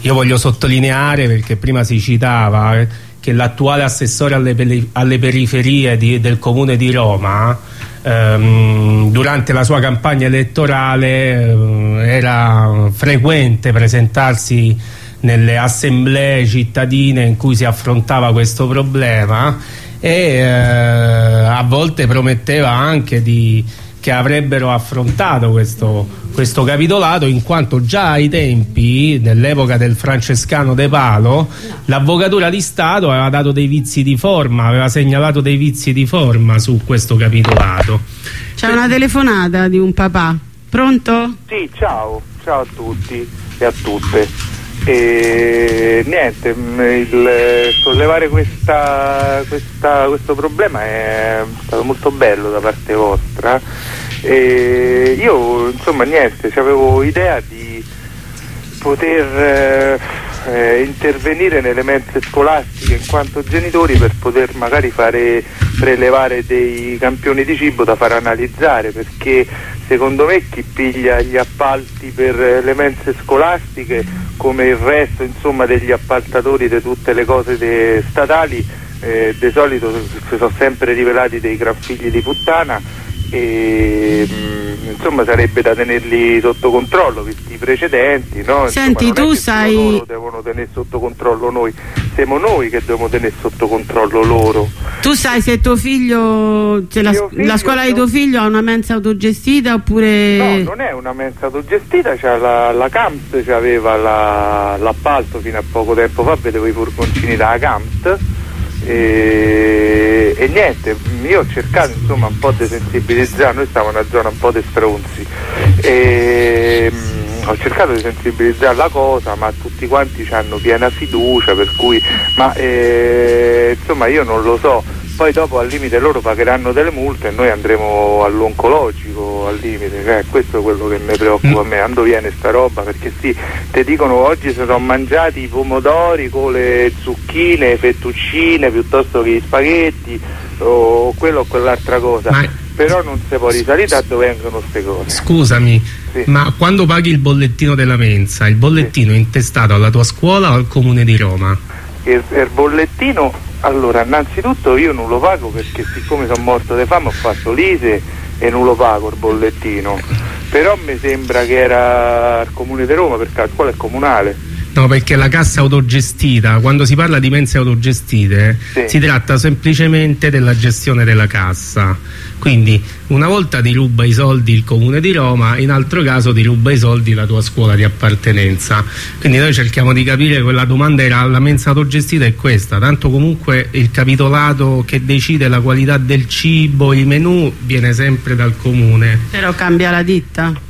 Io voglio sottolineare perché prima si citava eh, che l'attuale assessore alle, alle periferie di, del comune di Roma ehm, durante la sua campagna elettorale eh, era frequente presentarsi nelle assemblee cittadine in cui si affrontava questo problema e eh, a volte prometteva anche di che avrebbero affrontato questo, questo capitolato in quanto già ai tempi, nell'epoca del francescano De Palo, l'avvocatura di Stato aveva dato dei vizi di forma, aveva segnalato dei vizi di forma su questo capitolato. C'è una telefonata di un papà. Pronto? Sì, ciao, ciao a tutti e a tutte. E niente, mm, il, sollevare questa, questa, questo problema è stato molto bello da parte vostra. E io insomma niente, avevo idea di poter eh, eh, intervenire nelle mense scolastiche in quanto genitori per poter magari fare prelevare dei campioni di cibo da far analizzare perché secondo me chi piglia gli appalti per le mense scolastiche come il resto insomma, degli appaltatori di tutte le cose statali eh, di solito si sono sempre rivelati dei gran figli di puttana e mh, insomma sarebbe da tenerli sotto controllo visti i precedenti no? Senti insomma, tu sai loro devono tenere sotto controllo noi. Siamo noi che dobbiamo tenere sotto controllo loro. Tu sai se tuo figlio, se la, figlio la scuola di tuo figlio ha una mensa autogestita oppure... No, non è una mensa autogestita, c'ha la, la Camps aveva l'appalto fino a poco tempo fa, vedevo i furgoncini dalla Camps e, e niente, io ho cercato insomma un po' di sensibilizzare, noi stiamo in una zona un po' di stronzi e mm, ho cercato di sensibilizzare la cosa ma tutti quanti hanno piena fiducia per cui ma eh, insomma io non lo so poi dopo al limite loro pagheranno delle multe e noi andremo all'oncologico al limite, eh, questo è quello che mi preoccupa a me, quando viene sta roba, perché sì, ti dicono oggi si sono mangiati i pomodori con le zucchine, le fettuccine piuttosto che gli spaghetti o quello o quell'altra cosa, Ma- però non si può risalire da dove vengono queste cose. Scusami, Sì. ma quando paghi il bollettino della mensa, il bollettino è intestato alla tua scuola o al comune di Roma? Il, il bollettino, allora innanzitutto io non lo pago perché siccome sono morto di fame ho fatto l'ISE e non lo pago il bollettino, però mi sembra che era al comune di Roma perché la è comunale. No, perché la cassa autogestita, quando si parla di mense autogestite, Sì. si tratta semplicemente della gestione della cassa. Quindi una volta ti ruba i soldi il comune di Roma, in altro caso ti ruba i soldi la tua scuola di appartenenza. Quindi noi cerchiamo di capire, quella domanda era la mensa autogestita è questa, tanto comunque il capitolato che decide la qualità del cibo, i menù, viene sempre dal comune. Però cambia la ditta?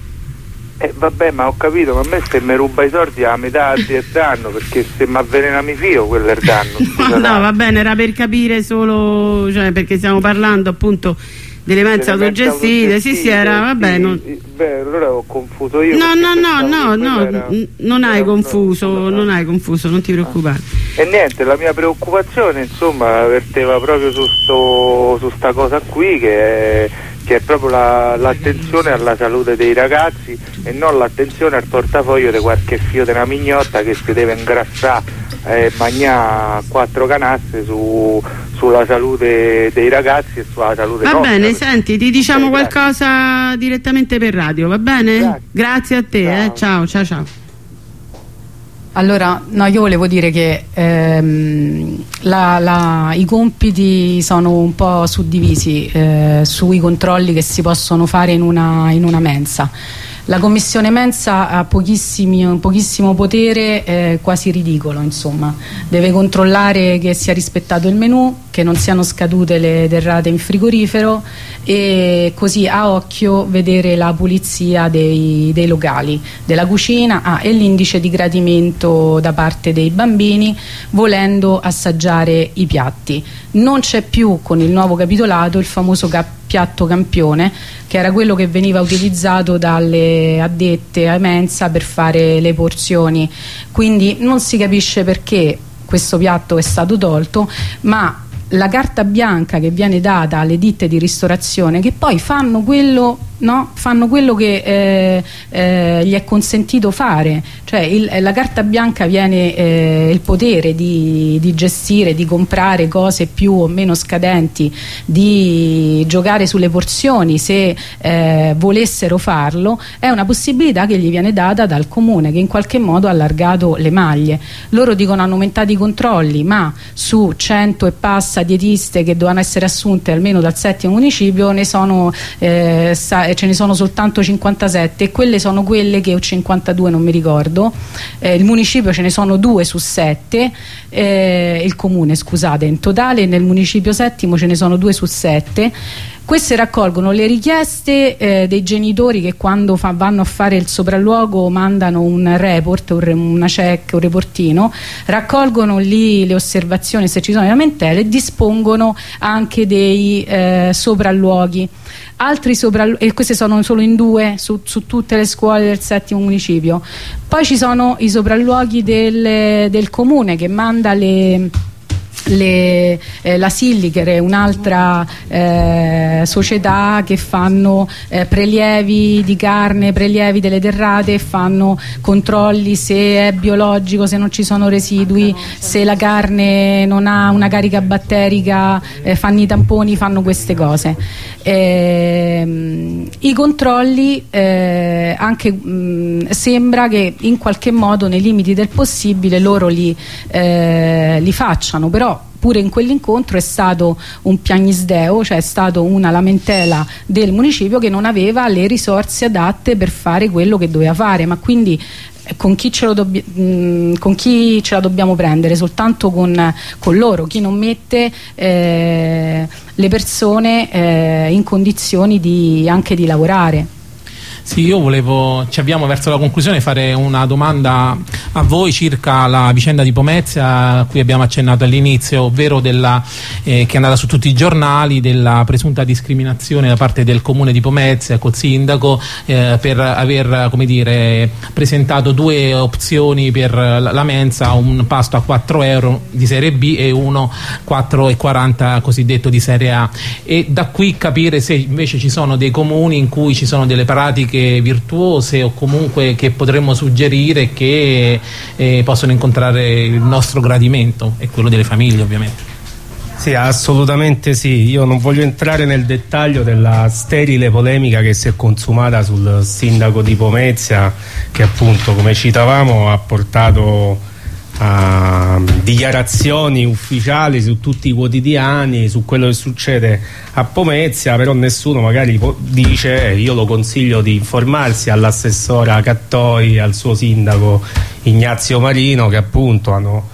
Eh vabbè ma ho capito, ma a me se mi ruba i soldi a metà del *laughs* danno perché se mi avvelena mi fio quello è il danno. *laughs* No, no, va bene, era per capire solo, cioè, perché stiamo parlando appunto delle mense autogestite, sì sì, era, vabbè, sì, non... Beh, allora ho confuso io. No, no, no, no, no, era- non hai confuso, no, no. non hai confuso, non ti preoccupare. E niente, la mia preoccupazione insomma verteva proprio su, sto, su sta cosa qui che è, che è proprio la- l'attenzione alla salute dei ragazzi e non l'attenzione al portafoglio di qualche fio di una mignotta che si deve ingrassare e mangiare quattro canasse su- sulla salute dei ragazzi e sulla salute Va nostra. bene, senti, ti diciamo grazie. qualcosa direttamente per radio, va bene? Grazie. Grazie a te, Ciao. eh, ciao, ciao, ciao. Allora, no, io volevo dire che ehm, la- la- i compiti sono un po' suddivisi eh, sui controlli che si possono fare in una, in una mensa. La commissione mensa ha pochissimo potere, eh, quasi ridicolo, insomma. Deve controllare che sia rispettato il menù, che non siano scadute le derrate in frigorifero e così a occhio vedere la pulizia dei, dei locali, della cucina ah, e l'indice di gradimento da parte dei bambini volendo assaggiare i piatti. Non c'è più con il nuovo capitolato il famoso cap- piatto campione che era quello che veniva utilizzato dalle addette ai mensa per fare le porzioni. Quindi non si capisce perché questo piatto è stato tolto ma la carta bianca che viene data alle ditte di ristorazione che poi fanno quello, no? fanno quello che eh, eh, gli è consentito fare cioè il- la carta bianca viene eh, il potere di, di gestire, di comprare cose più o meno scadenti di giocare sulle porzioni se eh, volessero farlo è una possibilità che gli viene data dal comune che in qualche modo ha allargato le maglie loro dicono hanno aumentato i controlli ma su 100 e passa dietiste che dovevano essere assunte almeno dal settimo municipio ne sono, eh, sa- ce ne sono soltanto 57 e quelle sono quelle che o 52 non mi ricordo. Eh, il municipio ce ne sono due su sette eh, il comune scusate in totale nel municipio settimo ce ne sono due su sette queste raccolgono le richieste eh, dei genitori che quando fa- vanno a fare il sopralluogo mandano un report, un, una check, un reportino, raccolgono lì le osservazioni se ci sono le lamentele e dispongono anche dei eh, sopralluoghi. Soprallu- e queste sono solo in due su, su tutte le scuole del settimo municipio. Poi ci sono i sopralluoghi del, del comune che manda le le- eh, la Silliger è un'altra eh, società che fanno eh, prelievi di carne, prelievi delle derrate fanno controlli se è biologico, se non ci sono residui, se la carne non ha una carica batterica, eh, fanno i tamponi, fanno queste cose. Ehm, I controlli eh, anche mh, sembra che in qualche modo nei limiti del possibile loro li, eh, li facciano, però pure in quell'incontro è stato un piagnisdeo, cioè è stato una lamentela del municipio che non aveva le risorse adatte per fare quello che doveva fare, ma quindi eh, con chi, mh, con chi, ce la dobbiamo prendere? Soltanto con, con loro, chi non mette eh, le persone eh, in condizioni di, anche di lavorare. Sì, io volevo, ci abbiamo verso la conclusione fare una domanda a voi circa la vicenda di Pomezia a cui abbiamo accennato all'inizio, ovvero della, eh, che è andata su tutti i giornali della presunta discriminazione da parte del comune di Pomezia col sindaco eh, per aver dire, presentato due opzioni per la mensa, un pasto a 4 euro di serie B e uno 4,40 cosiddetto di serie A. E da qui capire se invece ci sono dei comuni in cui ci sono delle pratiche pratiche virtuose o comunque che potremmo suggerire che eh, possono incontrare il nostro gradimento e quello delle famiglie ovviamente. Sì, assolutamente sì. Io non voglio entrare nel dettaglio della sterile polemica che si è consumata sul sindaco di Pomezia, che appunto, come citavamo, ha portato a dichiarazioni ufficiali su tutti i quotidiani su quello che succede a Pomezia però nessuno magari dice eh, io lo consiglio di informarsi all'assessora Cattoi al suo sindaco Ignazio Marino che appunto hanno,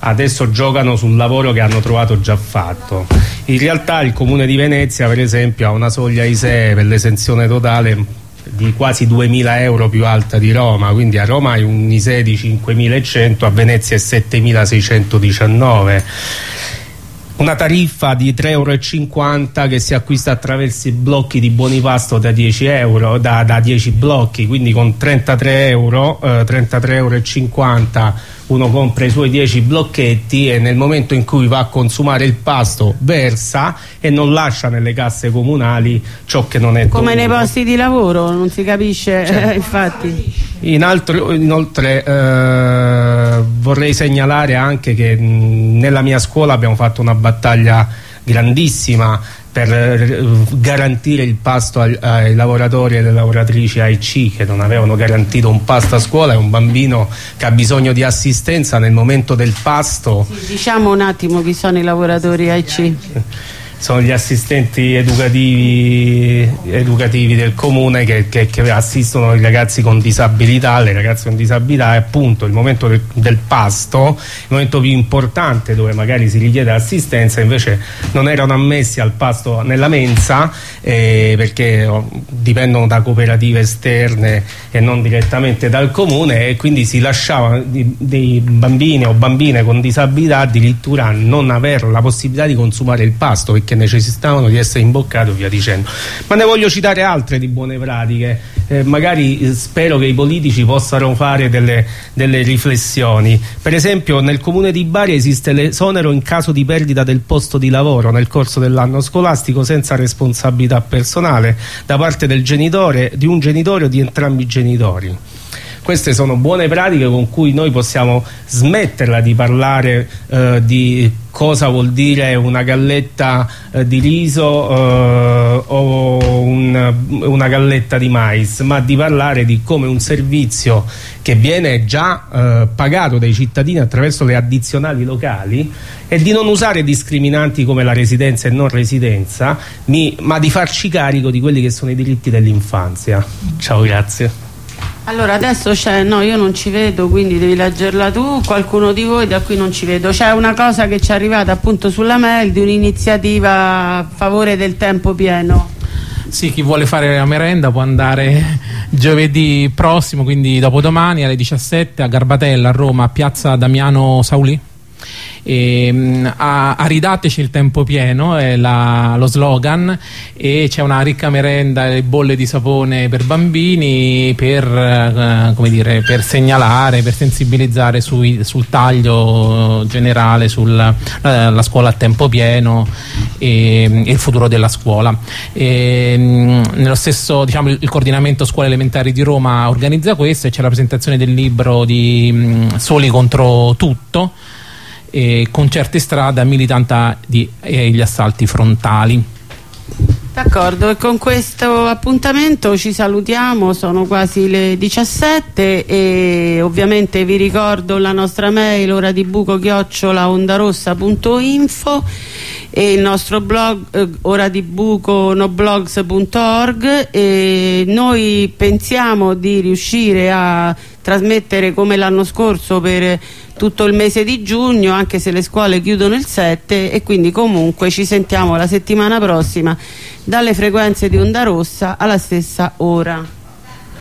adesso giocano sul lavoro che hanno trovato già fatto. In realtà il comune di Venezia per esempio ha una soglia ISEE per l'esenzione totale di quasi 2.000 euro più alta di Roma, quindi a Roma hai un ISEE di 5.100, a Venezia è 7.619 una tariffa di 3,50 euro che si acquista attraverso i blocchi di buoni pasto da 10 euro da, da 10 blocchi quindi con 33 euro eh, 33,50 euro uno compra i suoi 10 blocchetti e nel momento in cui va a consumare il pasto versa e non lascia nelle casse comunali ciò che non è come dovuto. nei posti di lavoro non si capisce cioè, *laughs* infatti in altro, inoltre eh, vorrei segnalare anche che mh, nella mia scuola abbiamo fatto una battaglia grandissima per eh, garantire il pasto ai, ai, lavoratori e alle lavoratrici AIC che non avevano garantito un pasto a scuola e un bambino che ha bisogno di assistenza nel momento del pasto. Sì, diciamo un attimo chi sono i lavoratori AIC sono gli assistenti educativi, educativi del comune che, che, che, assistono i ragazzi con disabilità, le ragazze con disabilità e appunto il momento del, del, pasto, il momento più importante dove magari si richiede assistenza invece non erano ammessi al pasto nella mensa eh, perché oh, dipendono da cooperative esterne e non direttamente dal comune e quindi si lasciavano dei bambini o bambine con disabilità addirittura non avere la possibilità di consumare il pasto che necessitavano di essere imboccati via dicendo. Ma ne voglio citare altre di buone pratiche, eh, magari eh, spero che i politici possano fare delle, delle riflessioni. Per esempio nel comune di Bari esiste l'esonero in caso di perdita del posto di lavoro nel corso dell'anno scolastico senza responsabilità personale da parte del genitore, di un genitore o di entrambi i genitori queste sono buone pratiche con cui noi possiamo smetterla di parlare eh, di cosa vuol dire una galletta eh, di riso eh, o un, una galletta di mais ma di parlare di come un servizio che viene già eh, pagato dai cittadini attraverso le addizionali locali e di non usare discriminanti come la residenza e non residenza mi, ma di farci carico di quelli che sono i diritti dell'infanzia. Ciao grazie allora adesso c'è, no io non ci vedo quindi devi leggerla tu, qualcuno di voi da qui non ci vedo, c'è una cosa che ci è arrivata appunto sulla mail di un'iniziativa a favore del tempo pieno. Sì, chi vuole fare la merenda può andare *laughs* giovedì prossimo, quindi dopodomani alle 17 a Garbatella a Roma, a piazza Damiano Sauli e, ehm, a, a, ridateci il tempo pieno è la, lo slogan e c'è una ricca merenda e bolle di sapone per bambini per, eh, dire, per segnalare, per sensibilizzare sui, sul taglio generale sulla eh, scuola a tempo pieno e, e, il futuro della scuola. E, ehm, nello stesso diciamo il, coordinamento scuole elementari di Roma organizza questo e c'è la presentazione del libro di mh, Soli contro tutto eh, concerti strada militanta di, eh, gli assalti frontali. D'accordo, e con questo appuntamento ci salutiamo, sono quasi le 17 e ovviamente vi ricordo la nostra mail ora di buco chiocciola ondarossa.info e il nostro blog eh, ora di buco noblogs.org e noi pensiamo di riuscire a trasmettere come l'anno scorso per tutto il mese di giugno anche se le scuole chiudono il 7 e quindi comunque ci sentiamo la settimana prossima dalle frequenze di Onda Rossa alla stessa ora.